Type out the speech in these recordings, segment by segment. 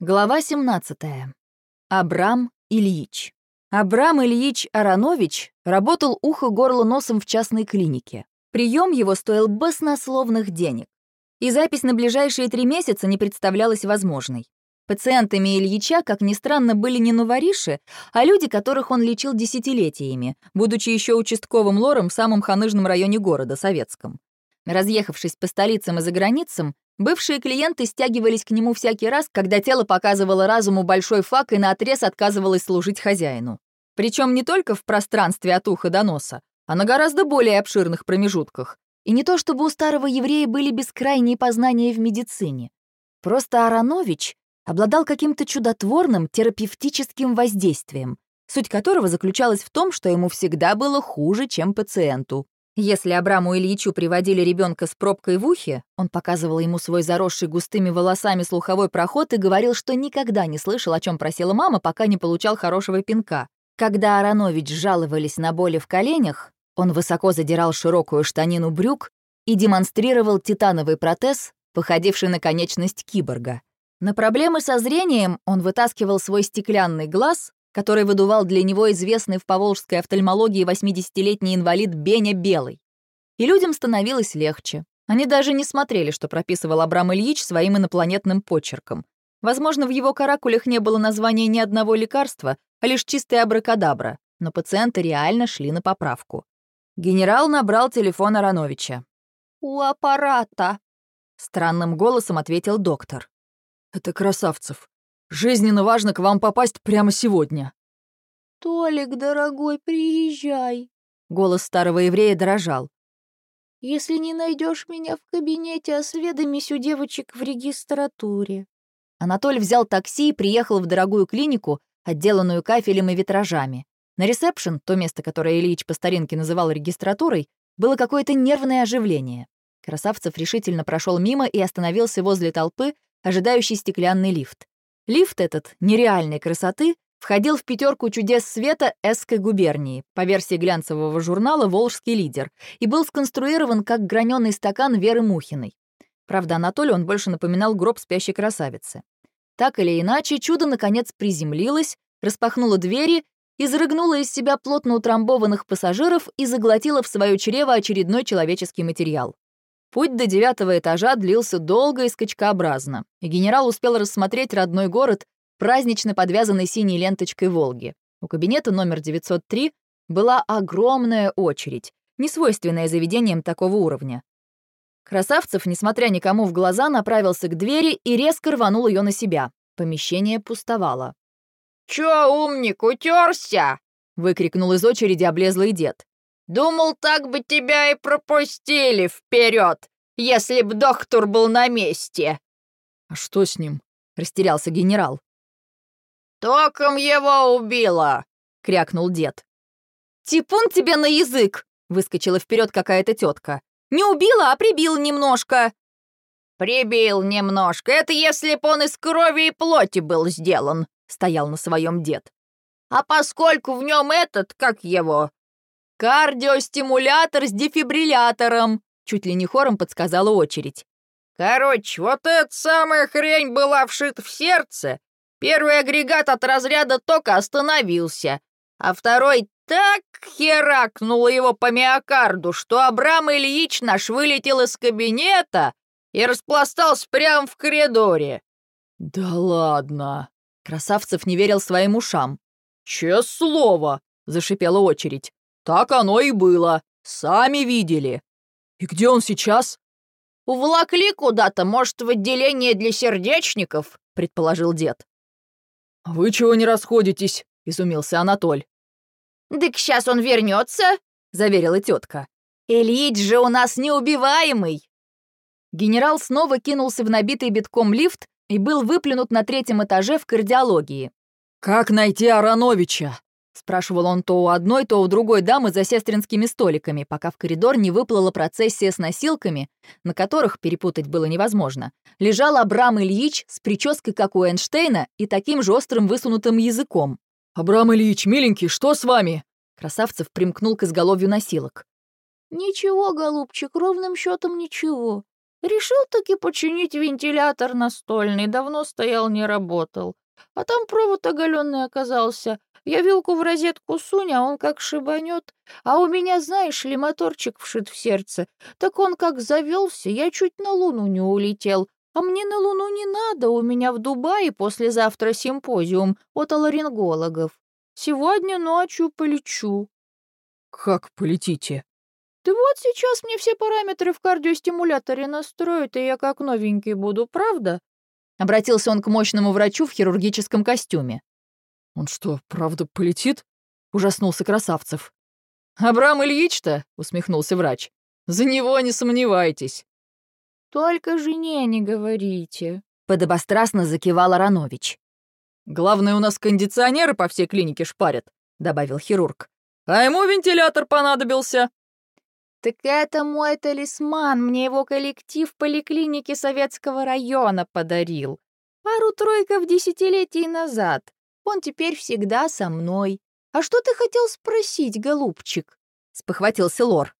Глава 17. Абрам Ильич. Абрам Ильич Аронович работал ухо-горло-носом в частной клинике. Прием его стоил баснословных денег. И запись на ближайшие три месяца не представлялась возможной. Пациентами Ильича, как ни странно, были не новориши, а люди, которых он лечил десятилетиями, будучи еще участковым лором в самом ханыжном районе города, Советском. Разъехавшись по столицам и за границам, Бывшие клиенты стягивались к нему всякий раз, когда тело показывало разуму большой фак и наотрез отказывалось служить хозяину. Причем не только в пространстве от уха до носа, а на гораздо более обширных промежутках. И не то чтобы у старого еврея были бескрайние познания в медицине. Просто Аронович обладал каким-то чудотворным терапевтическим воздействием, суть которого заключалась в том, что ему всегда было хуже, чем пациенту. Если Абраму Ильичу приводили ребенка с пробкой в ухе, он показывал ему свой заросший густыми волосами слуховой проход и говорил, что никогда не слышал, о чем просила мама, пока не получал хорошего пинка. Когда Аронович жаловались на боли в коленях, он высоко задирал широкую штанину брюк и демонстрировал титановый протез, походивший на конечность киборга. На проблемы со зрением он вытаскивал свой стеклянный глаз который выдувал для него известный в поволжской офтальмологии 80-летний инвалид Беня Белый. И людям становилось легче. Они даже не смотрели, что прописывал Абрам Ильич своим инопланетным почерком. Возможно, в его каракулях не было названия ни одного лекарства, а лишь чистая абракадабра, но пациенты реально шли на поправку. Генерал набрал телефон Ароновича. «У аппарата», — странным голосом ответил доктор. «Это Красавцев. Жизненно важно к вам попасть прямо сегодня». «Толик, дорогой, приезжай». Голос старого еврея дрожал. «Если не найдешь меня в кабинете, осведомись у девочек в регистратуре». Анатоль взял такси и приехал в дорогую клинику, отделанную кафелем и витражами. На ресепшн, то место, которое Ильич по старинке называл регистратурой, было какое-то нервное оживление. Красавцев решительно прошел мимо и остановился возле толпы, ожидающий стеклянный лифт. Лифт этот, нереальной красоты, входил в пятерку чудес света Эсской губернии, по версии глянцевого журнала «Волжский лидер», и был сконструирован как граненый стакан Веры Мухиной. Правда, Анатолию он больше напоминал гроб спящей красавицы. Так или иначе, чудо, наконец, приземлилось, распахнуло двери, изрыгнуло из себя плотно утрамбованных пассажиров и заглотило в свое чрево очередной человеческий материал. Путь до девятого этажа длился долго и скачкообразно, и генерал успел рассмотреть родной город, празднично подвязанный синей ленточкой «Волги». У кабинета номер 903 была огромная очередь, несвойственная заведениям такого уровня. Красавцев, несмотря никому в глаза, направился к двери и резко рванул ее на себя. Помещение пустовало. «Чё, умник, утерся? выкрикнул из очереди облезлый дед. Думал, так бы тебя и пропустили вперед, если б доктор был на месте. А что с ним? Растерялся генерал. Током его убило, крякнул дед. Типун тебе на язык! Выскочила вперед какая-то тетка. Не убила, а прибил немножко. Прибил немножко. Это если б он из крови и плоти был сделан, стоял на своем дед. А поскольку в нем этот, как его, «Кардиостимулятор с дефибриллятором!» Чуть ли не хором подсказала очередь. «Короче, вот эта самая хрень была вшита в сердце. Первый агрегат от разряда тока остановился, а второй так херакнуло его по миокарду, что Абрам Ильич наш вылетел из кабинета и распластался прямо в коридоре». «Да ладно!» Красавцев не верил своим ушам. «Че слово!» — зашипела очередь. Так оно и было. Сами видели. И где он сейчас? Уволокли куда-то, может, в отделение для сердечников, предположил дед. «А вы чего не расходитесь? изумился Анатоль. «Дык сейчас он вернется, заверила тетка. Ильич же у нас неубиваемый. Генерал снова кинулся в набитый битком лифт и был выплюнут на третьем этаже в кардиологии. «Как найти Ароновича?» Спрашивал он то у одной, то у другой дамы за сестринскими столиками, пока в коридор не выплыла процессия с носилками, на которых перепутать было невозможно. Лежал Абрам Ильич с прической, как у Эйнштейна, и таким же острым высунутым языком. «Абрам Ильич, миленький, что с вами?» Красавцев примкнул к изголовью носилок. «Ничего, голубчик, ровным счетом ничего. Решил таки починить вентилятор настольный, давно стоял, не работал. А там провод оголенный оказался. Я вилку в розетку сунь, а он как шибанет. А у меня, знаешь ли, моторчик вшит в сердце. Так он как завелся, я чуть на луну не улетел. А мне на луну не надо, у меня в Дубае послезавтра симпозиум от аларингологов. Сегодня ночью полечу. «Как полетите?» «Да вот сейчас мне все параметры в кардиостимуляторе настроят, и я как новенький буду, правда?» Обратился он к мощному врачу в хирургическом костюме. «Он что, правда полетит?» — ужаснулся Красавцев. «Абрам Ильич-то?» — усмехнулся врач. «За него не сомневайтесь». «Только жене не говорите», — подобострастно закивал Аронович. «Главное, у нас кондиционеры по всей клинике шпарят», — добавил хирург. «А ему вентилятор понадобился». «Так это мой талисман, мне его коллектив поликлиники Советского района подарил. Пару-тройков десятилетий назад. Он теперь всегда со мной. А что ты хотел спросить, голубчик?» — спохватился Лор.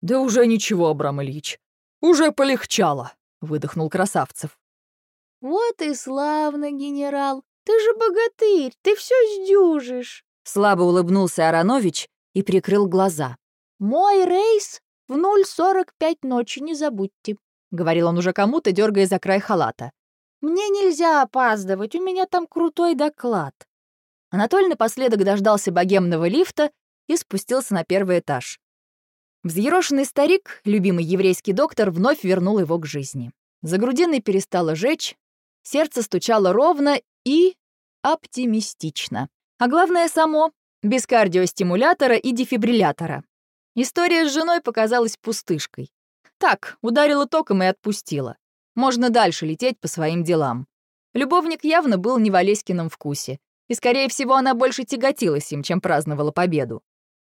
«Да уже ничего, Абрам Ильич. Уже полегчало», — выдохнул Красавцев. «Вот и славно, генерал. Ты же богатырь, ты все сдюжишь!» Слабо улыбнулся Аронович и прикрыл глаза. «Мой рейс в 0.45 ночи, не забудьте», — говорил он уже кому-то, дергая за край халата. «Мне нельзя опаздывать, у меня там крутой доклад». Анатоль напоследок дождался богемного лифта и спустился на первый этаж. Взъерошенный старик, любимый еврейский доктор, вновь вернул его к жизни. За грудиной перестало жечь, сердце стучало ровно и оптимистично. А главное само, без кардиостимулятора и дефибриллятора. История с женой показалась пустышкой. Так, ударила током и отпустила. Можно дальше лететь по своим делам. Любовник явно был не в Олеськином вкусе, и, скорее всего, она больше тяготилась им, чем праздновала победу.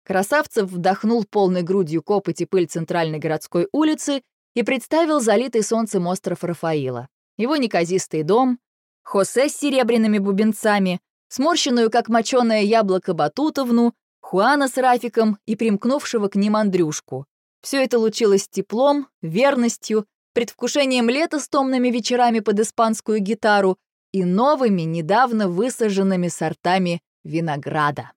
Красавцев вдохнул полной грудью копоть и пыль центральной городской улицы и представил залитый солнцем остров Рафаила, его неказистый дом, Хосе с серебряными бубенцами, сморщенную, как моченое яблоко, Батутовну Хуана с Рафиком и примкнувшего к ним Андрюшку. Все это лучилось теплом, верностью, предвкушением лета с томными вечерами под испанскую гитару и новыми, недавно высаженными сортами винограда.